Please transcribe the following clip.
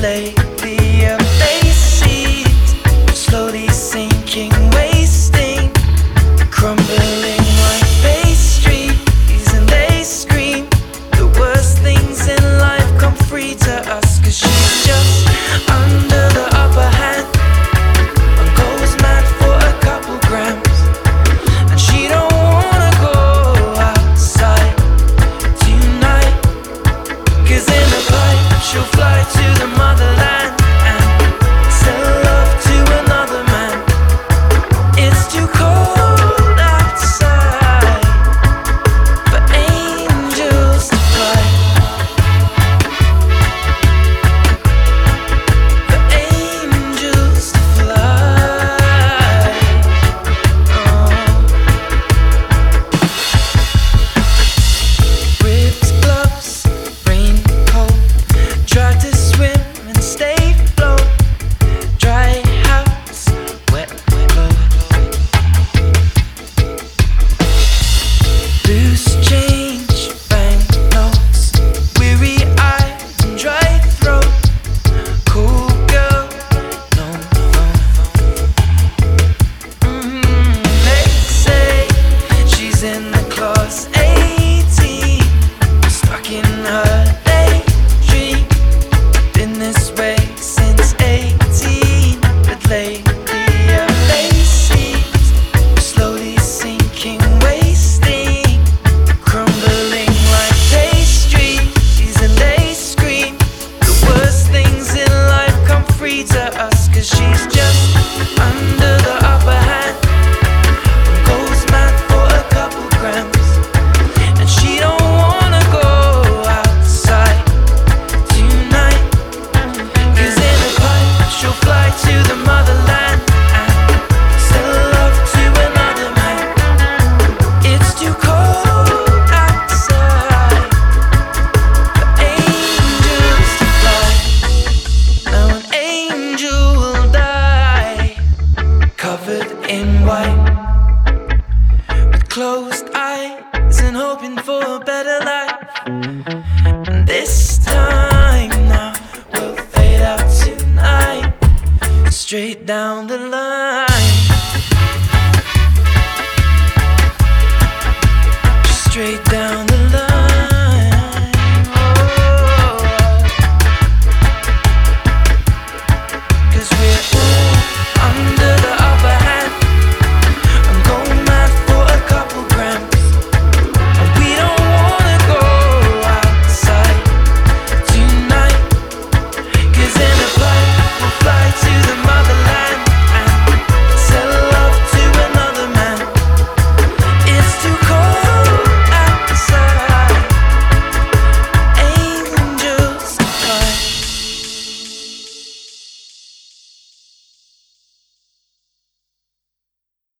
play. Closed eyes and hoping for a better life. And this time now we'll fade out tonight, straight down the line.